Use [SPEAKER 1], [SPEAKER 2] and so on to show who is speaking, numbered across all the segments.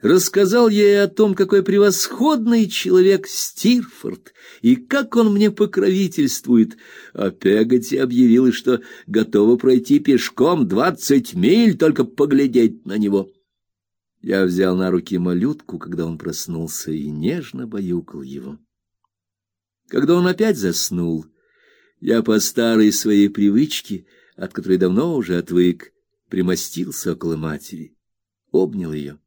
[SPEAKER 1] рассказал ей о том, какой превосходный человек Стирфорд и как он мне покровительствует, а Пегати объявила, что готова пройти пешком двадцать миль, только поглядеть на него. Я взял на руки малютку, когда он проснулся, и нежно баюкал его. Когда он опять заснул, я по старой своей привычке, от которой давно уже отвык, примостился около матери, обнял ее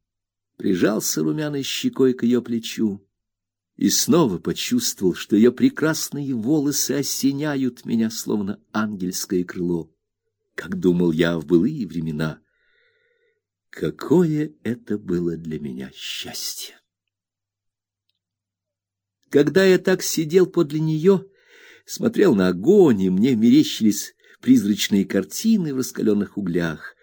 [SPEAKER 1] прижался румяной щекой к ее плечу и снова почувствовал, что ее прекрасные волосы осеняют меня, словно ангельское крыло, как думал я в былые времена. Какое это было для меня счастье! Когда я так сидел подле нее, смотрел на огонь, и мне мерещились призрачные картины в раскаленных углях,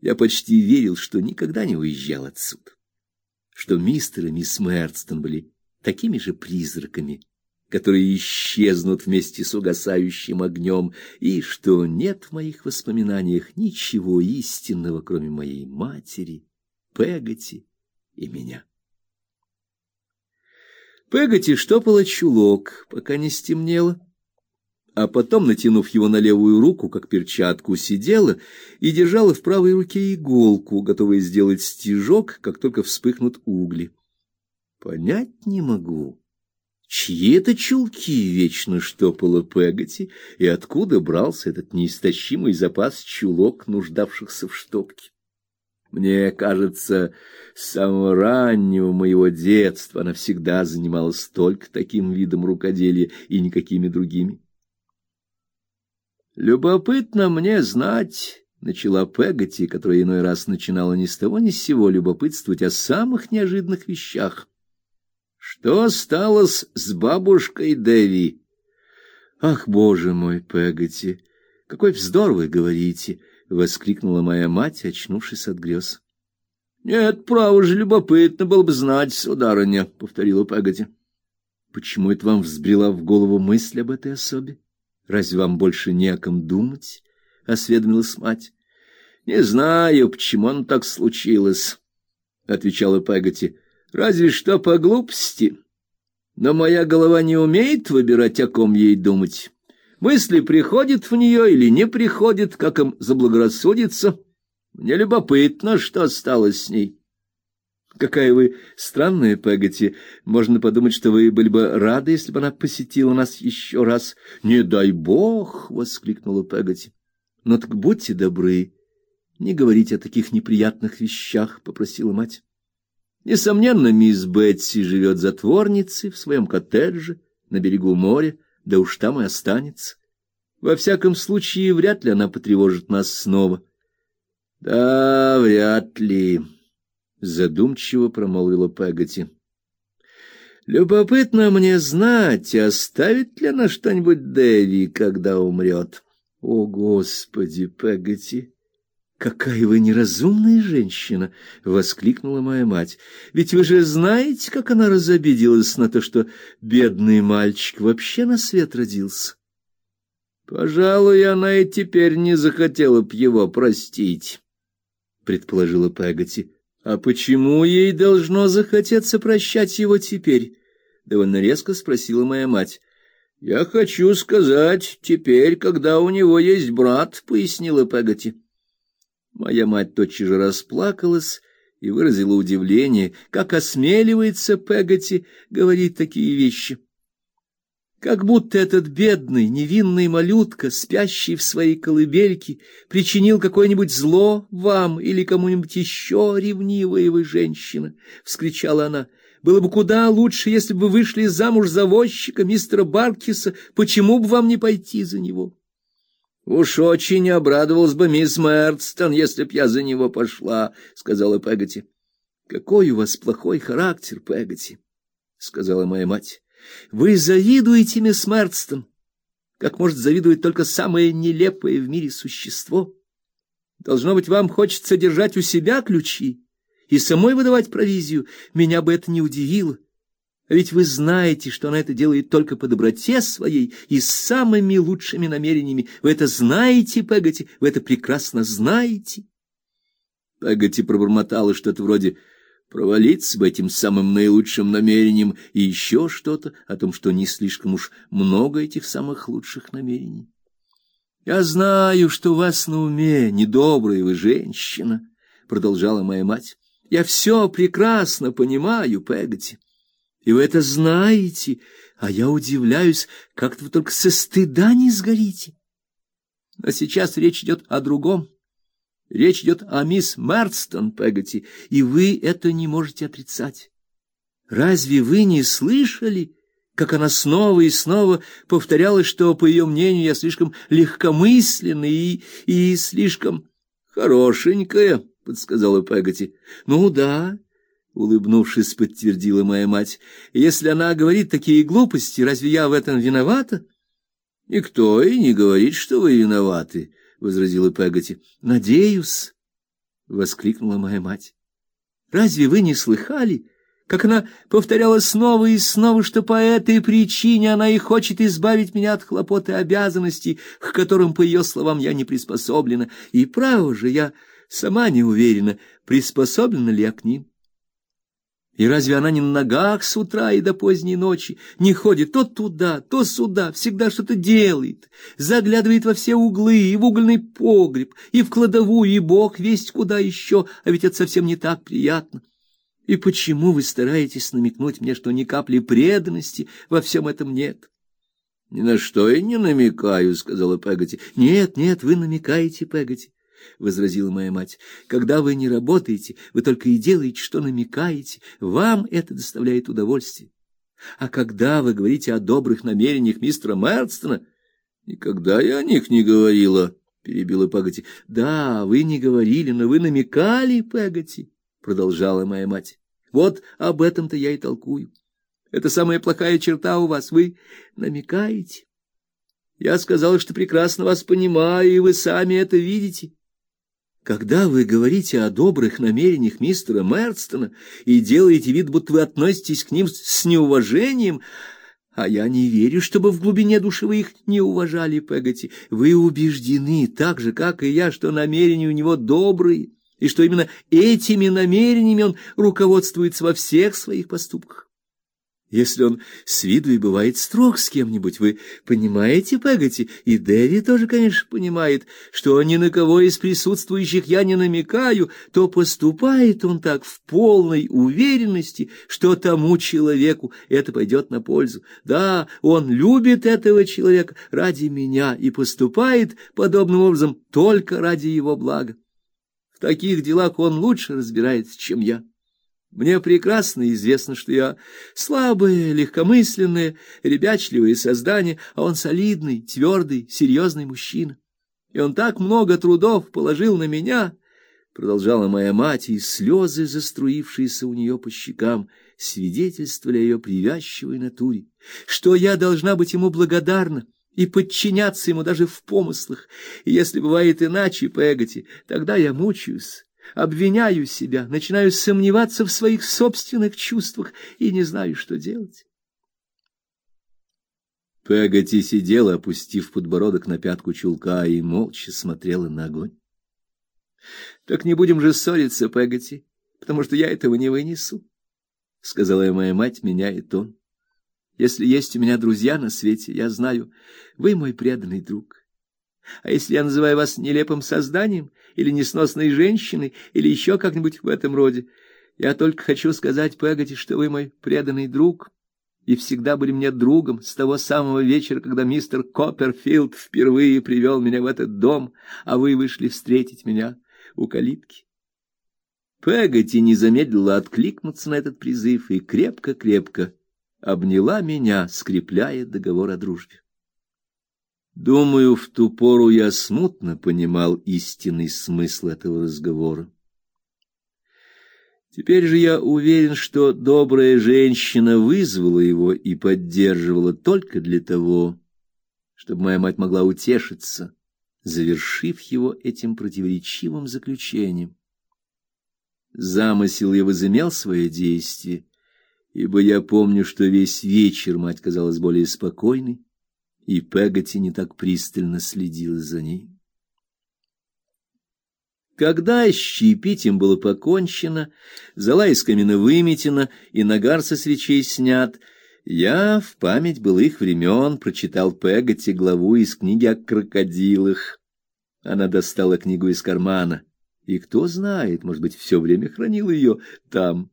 [SPEAKER 1] я почти верил, что никогда не уезжал отсюда что мистер и мисс Мерстон были такими же призраками, которые исчезнут вместе с угасающим огнем, и что нет в моих воспоминаниях ничего истинного, кроме моей матери, Пегати и меня. Пегати штопала чулок, пока не стемнело, а потом, натянув его на левую руку, как перчатку, сидела и держала в правой руке иголку, готовая сделать стежок, как только вспыхнут угли. Понять не могу, чьи это чулки вечно штопала Пегати, и откуда брался этот неистощимый запас чулок, нуждавшихся в штопке. Мне кажется, с самого раннего моего детства она всегда занималась только таким видом рукоделия и никакими другими. Любопытно мне знать, начала Пегати, которая иной раз начинала ни с того ни с сего любопытствовать о самых неожиданных вещах. Что стало с, с бабушкой Дэви? Ах, боже мой, Пегати, какой вздор вы говорите, воскликнула моя мать, очнувшись от грез. Нет, право же, любопытно было бы знать, сударыня, повторила Пегати. Почему это вам взбрела в голову мысль об этой особе? Разве вам больше не о ком думать? осведомилась мать. Не знаю, почему оно так случилось, отвечала Пегати. Разве что по глупости. Но моя голова не умеет выбирать, о ком ей думать. Мысли приходят в нее или не приходят, как им заблагорассудится. Мне любопытно, что стало с ней. Какая вы странная, Пегати. Можно подумать, что вы были бы рады, если бы она посетила нас еще раз. Не дай бог, воскликнула Пегати. Но так будьте добры, не говорите о таких неприятных вещах, попросила мать. Несомненно, мисс Бетси живет затворницей в своем коттедже на берегу моря, да уж там и останется. Во всяком случае, вряд ли она потревожит нас снова. Да, вряд ли задумчиво промолвила Пегати. Любопытно мне знать, оставит ли она что-нибудь Дэви, когда умрет. О, господи, Пегати, какая вы неразумная женщина, воскликнула моя мать. Ведь вы же знаете, как она разобиделась на то, что бедный мальчик вообще на свет родился. Пожалуй, она и теперь не захотела б его простить, предположила Пегати. А почему ей должно захотеться прощать его теперь? довольно резко спросила моя мать. Я хочу сказать, теперь, когда у него есть брат, пояснила Пегати. Моя мать тотчас же расплакалась и выразила удивление, как осмеливается Пегати говорить такие вещи. Как будто этот бедный, невинный малютка, спящий в своей колыбельке, причинил какое-нибудь зло вам или кому-нибудь еще, ревнивая вы женщина, — вскричала она. Было бы куда лучше, если бы вы вышли замуж за возчика мистера Баркиса. Почему бы вам не пойти за него? — Уж очень обрадовалась бы мисс Мэрдстон, если б я за него пошла, — сказала Пегати. — Какой у вас плохой характер, Пегати, — сказала моя мать. Вы завидуете мисс Мерстон, как может завидовать только самое нелепое в мире существо. Должно быть, вам хочется держать у себя ключи и самой выдавать провизию. Меня бы это не удивило. А ведь вы знаете, что она это делает только по доброте своей и с самыми лучшими намерениями. Вы это знаете, Пегати, вы это прекрасно знаете. Пегати пробормотала что-то вроде провалиться бы этим самым наилучшим намерением и еще что-то о том, что не слишком уж много этих самых лучших намерений. Я знаю, что вас на уме, недобрая вы женщина, продолжала моя мать. Я все прекрасно понимаю, Пегати. И вы это знаете, а я удивляюсь, как вы только со стыда не сгорите. Но сейчас речь идет о другом. Речь идет о мисс Марстон, Пегати, и вы это не можете отрицать. Разве вы не слышали, как она снова и снова повторяла, что, по ее мнению, я слишком легкомысленный и, и слишком хорошенькая, — подсказала Пегати. — Ну да, — улыбнувшись, подтвердила моя мать. — Если она говорит такие глупости, разве я в этом виновата? — Никто и не говорит, что вы виноваты, — возразила Пегати. — Надеюсь, — воскликнула моя мать. — Разве вы не слыхали, как она повторяла снова и снова, что по этой причине она и хочет избавить меня от хлопот и обязанностей, к которым, по ее словам, я не приспособлена, и право же я сама не уверена, приспособлена ли я к ним. И разве она не на ногах с утра и до поздней ночи, не ходит то туда, то сюда, всегда что-то делает, заглядывает во все углы, и в угольный погреб, и в кладовую, и бог весть куда еще, а ведь это совсем не так приятно. И почему вы стараетесь намекнуть мне, что ни капли преданности во всем этом нет? — Ни на что я не намекаю, — сказала Пегати. — Нет, нет, вы намекаете, Пегати. — возразила моя мать. — Когда вы не работаете, вы только и делаете, что намекаете. Вам это доставляет удовольствие. А когда вы говорите о добрых намерениях мистера Мерстона... — Никогда я о них не говорила, — перебила Пегати. — Да, вы не говорили, но вы намекали, Пегати, — продолжала моя мать. — Вот об этом-то я и толкую. Это самая плохая черта у вас. Вы намекаете. Я сказала, что прекрасно вас понимаю, и вы сами это видите. Когда вы говорите о добрых намерениях мистера Мерстона и делаете вид, будто вы относитесь к ним с неуважением, а я не верю, чтобы в глубине души вы их не уважали, Пегати. Вы убеждены, так же, как и я, что намерения у него добрые, и что именно этими намерениями он руководствуется во всех своих поступках. Если он с виду и бывает строг с кем-нибудь, вы понимаете, Пегати, и Дэви тоже, конечно, понимает, что ни на кого из присутствующих я не намекаю, то поступает он так в полной уверенности, что тому человеку это пойдет на пользу. Да, он любит этого человека ради меня и поступает подобным образом только ради его блага. В таких делах он лучше разбирается, чем я. Мне прекрасно известно, что я слабое, легкомысленное, ребячливое создание, а он солидный, твердый, серьезный мужчина. И он так много трудов положил на меня, продолжала моя мать, и слезы, заструившиеся у нее по щекам, свидетельствовали о ее привязчивой натуре, что я должна быть ему благодарна и подчиняться ему даже в помыслах. И если бывает иначе, Пегати, тогда я мучаюсь обвиняю себя, начинаю сомневаться в своих собственных чувствах и не знаю, что делать. Пегати сидела, опустив подбородок на пятку чулка, и молча смотрела на огонь. — Так не будем же ссориться, Пегати, потому что я этого не вынесу, — сказала моя мать, меняя тон. — Если есть у меня друзья на свете, я знаю, вы мой преданный друг. А если я называю вас нелепым созданием или несносной женщиной или еще как-нибудь в этом роде, я только хочу сказать Пегати, что вы мой преданный друг и всегда были мне другом с того самого вечера, когда мистер Копперфилд впервые привел меня в этот дом, а вы вышли встретить меня у калитки. Пегати не замедлила откликнуться на этот призыв и крепко-крепко обняла меня, скрепляя договор о дружбе. Думаю, в ту пору я смутно понимал истинный смысл этого разговора. Теперь же я уверен, что добрая женщина вызвала его и поддерживала только для того, чтобы моя мать могла утешиться, завершив его этим противоречивым заключением. Замысел его возымел свое действие, ибо я помню, что весь вечер мать казалась более спокойной, и Пегати не так пристально следила за ней. Когда с было покончено, зола из камина выметена и нагар со свечей снят, я в память былых времен прочитал Пегати главу из книги о крокодилах. Она достала книгу из кармана, и кто знает, может быть, все время хранил ее там.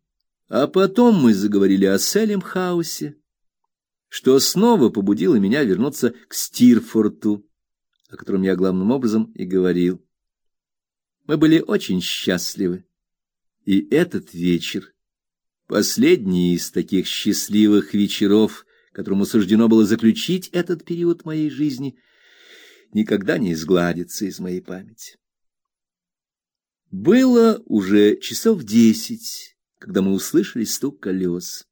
[SPEAKER 1] А потом мы заговорили о Селем-хаусе, что снова побудило меня вернуться к Стирфорту, о котором я главным образом и говорил. Мы были очень счастливы. И этот вечер, последний из таких счастливых вечеров, которому суждено было заключить этот период моей жизни, никогда не изгладится из моей памяти. Было уже часов десять, когда мы услышали стук колес.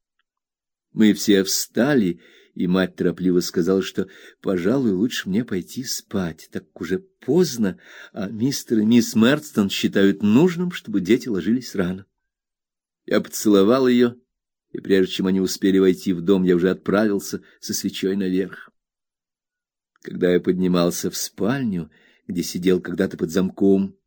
[SPEAKER 1] Мы все встали и мать торопливо сказала, что, пожалуй, лучше мне пойти спать, так уже поздно, а мистер и мисс Мерстон считают нужным, чтобы дети ложились рано. Я поцеловал ее, и прежде чем они успели войти в дом, я уже отправился со свечой наверх. Когда я поднимался в спальню, где сидел когда-то под замком,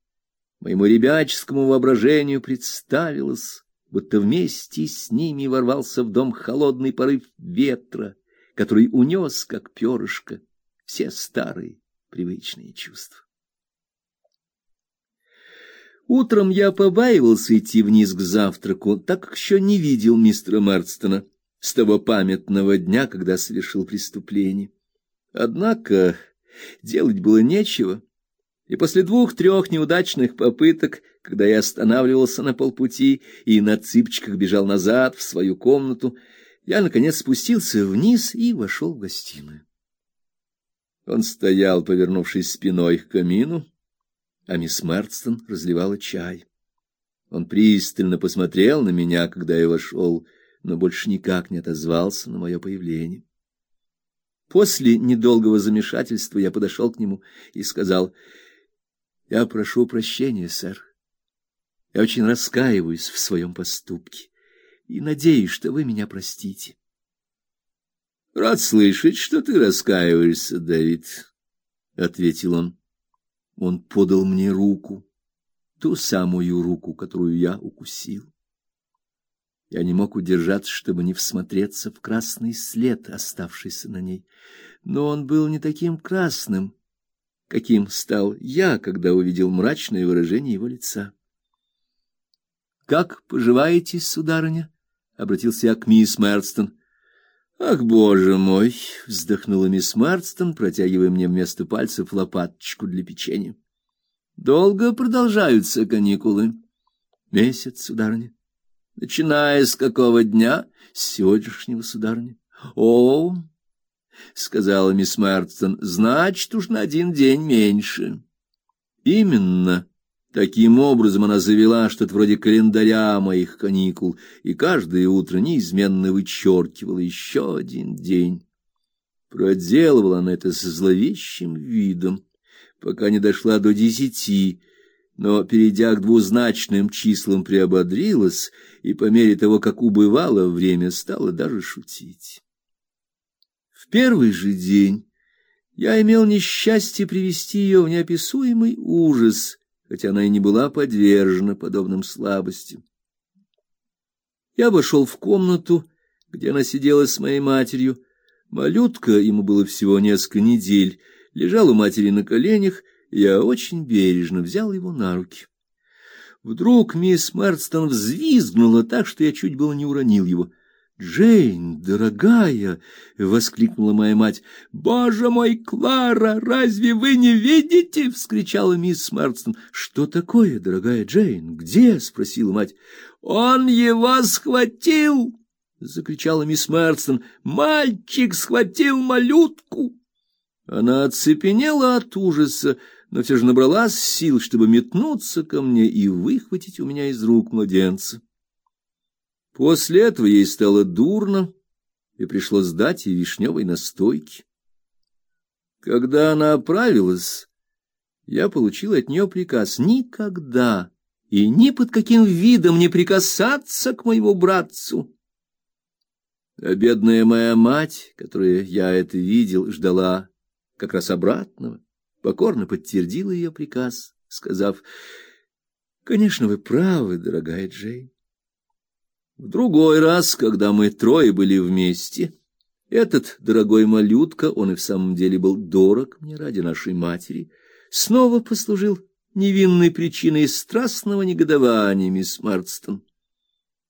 [SPEAKER 1] моему ребяческому воображению представилось, будто вместе с ними ворвался в дом холодный порыв ветра, который унес, как перышко, все старые привычные чувства. Утром я побаивался идти вниз к завтраку, так как еще не видел мистера Марстона с того памятного дня, когда совершил преступление. Однако делать было нечего, и после двух-трех неудачных попыток, когда я останавливался на полпути и на цыпочках бежал назад в свою комнату, я, наконец, спустился вниз и вошел в гостиную. Он стоял, повернувшись спиной к камину, а мисс Мертстон разливала чай. Он пристально посмотрел на меня, когда я вошел, но больше никак не отозвался на мое появление. После недолгого замешательства я подошел к нему и сказал: "Я прошу прощения, сэр. Я очень раскаиваюсь в своем поступке и надеюсь, что вы меня простите. Рад слышать, что ты раскаиваешься, Дэвид, ответил он. Он подал мне руку, ту самую руку, которую я укусил. Я не мог удержаться, чтобы не всмотреться в красный след, оставшийся на ней, но он был не таким красным, каким стал я, когда увидел мрачное выражение его лица. Как поживаете, сударыня? обратился я к мисс Мерстон. Ах, боже мой, вздохнула мисс Мерстон, протягивая мне вместо пальцев лопаточку для печенья. Долго продолжаются каникулы? Месяц, сударыня. Начиная с какого дня? С сегодняшнего, сударыня. О, сказала мисс Мерстон, значит, уж на один день меньше. Именно Таким образом она завела что-то вроде календаря моих каникул, и каждое утро неизменно вычеркивала еще один день. Проделывала она это с зловещим видом, пока не дошла до десяти, но, перейдя к двузначным числам, приободрилась и по мере того, как убывало время, стала даже шутить. Первый же день я имел несчастье привести ее в неописуемый ужас — хотя она и не была подвержена подобным слабостям. Я вошел в комнату, где она сидела с моей матерью. Малютка, ему было всего несколько недель, лежал у матери на коленях, и я очень бережно взял его на руки. Вдруг мисс Марстон взвизгнула так, что я чуть было не уронил его. Джейн, дорогая, воскликнула моя мать. Боже мой, Клара, разве вы не видите? вскричала мисс Марстон. Что такое, дорогая Джейн? Где? спросила мать. Он его схватил, закричала мисс Марстон. Мальчик схватил малютку. Она оцепенела от ужаса, но все же набралась сил, чтобы метнуться ко мне и выхватить у меня из рук младенца. После этого ей стало дурно, и пришлось дать ей вишневой настойки. Когда она оправилась, я получил от нее приказ никогда и ни под каким видом не прикасаться к моему братцу. А бедная моя мать, которая я это видел, ждала как раз обратного, покорно подтвердила ее приказ, сказав: Конечно, вы правы, дорогая Джейн. В другой раз, когда мы трое были вместе, этот дорогой малютка, он и в самом деле был дорог мне ради нашей матери, снова послужил невинной причиной страстного негодования мисс Марстон.